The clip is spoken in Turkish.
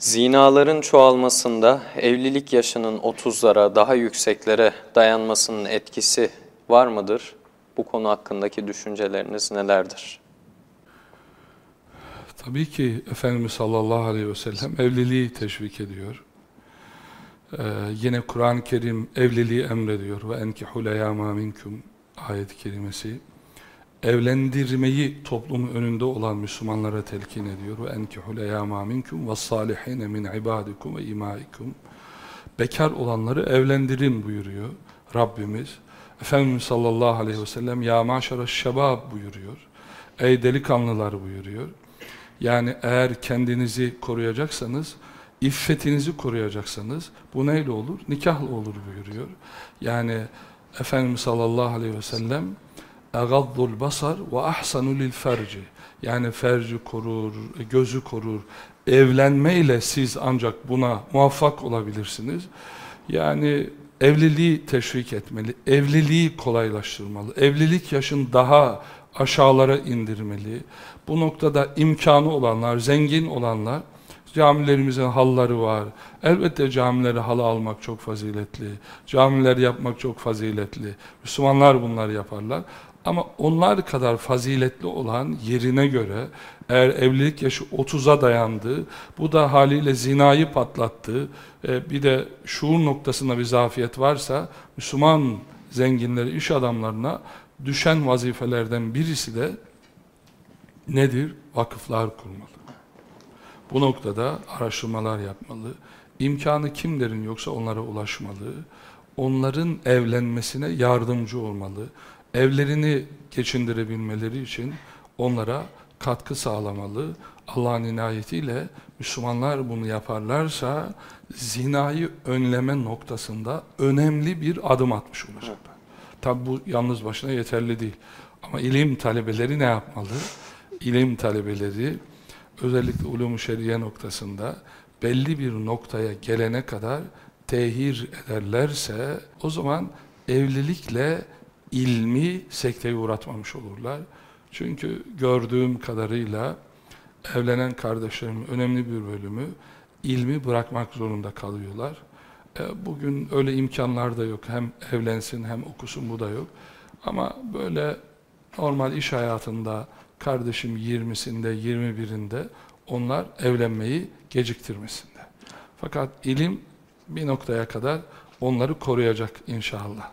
Zinaların çoğalmasında evlilik yaşının 30'lara, daha yükseklere dayanmasının etkisi var mıdır? Bu konu hakkındaki düşünceleriniz nelerdir? Tabii ki Efendimiz sallallahu aleyhi ve sellem evliliği teşvik ediyor. Ee, yine Kur'an-ı Kerim evliliği emrediyor. Ve enkihul eyama minkum ayet-i kerimesi. Evlendirmeyi toplumun önünde olan Müslümanlara telkin ediyor. Ve enkihul eyama minkum ve salihine min ibadikum ve imaikum. Bekar olanları evlendirin buyuruyor Rabbimiz. Efendimiz sallallahu aleyhi ve sellem ya maşara şebab buyuruyor. Ey delikanlılar buyuruyor. Yani eğer kendinizi koruyacaksanız, iffetinizi koruyacaksanız bu neyle olur? Nikahla olur buyuruyor. Yani Efendimiz sallallahu aleyhi ve sellem اَغَضُّ basar ve ahsanu lil ferci yani ferci korur, gözü korur. Evlenmeyle siz ancak buna muvaffak olabilirsiniz. Yani evliliği teşvik etmeli, evliliği kolaylaştırmalı, evlilik yaşın daha aşağılara indirmeli. Bu noktada imkanı olanlar, zengin olanlar, camilerimizin halları var. Elbette camileri halı almak çok faziletli, camiler yapmak çok faziletli. Müslümanlar bunları yaparlar. Ama onlar kadar faziletli olan yerine göre eğer evlilik yaşı 30'a dayandı, bu da haliyle zinayı patlattı, e, bir de şuur noktasında bir zafiyet varsa Müslüman zenginleri, iş adamlarına düşen vazifelerden birisi de nedir? Vakıflar kurmalı. Bu noktada araştırmalar yapmalı. İmkanı kimlerin yoksa onlara ulaşmalı. Onların evlenmesine yardımcı olmalı. Evlerini geçindirebilmeleri için onlara katkı sağlamalı. Allah'ın inayetiyle Müslümanlar bunu yaparlarsa zinayı önleme noktasında önemli bir adım atmış olacaklar. Tabi bu yalnız başına yeterli değil. Ama ilim talebeleri ne yapmalı? İlim talebeleri özellikle ulum-u şeriye noktasında belli bir noktaya gelene kadar tehir ederlerse o zaman evlilikle ilmi sekteye uğratmamış olurlar. Çünkü gördüğüm kadarıyla evlenen kardeşlerimin önemli bir bölümü ilmi bırakmak zorunda kalıyorlar. E, bugün öyle imkanlar da yok. Hem evlensin hem okusun bu da yok. Ama böyle normal iş hayatında kardeşim 20'sinde, 21'inde onlar evlenmeyi geciktirmesinde. Fakat ilim bir noktaya kadar onları koruyacak inşallah.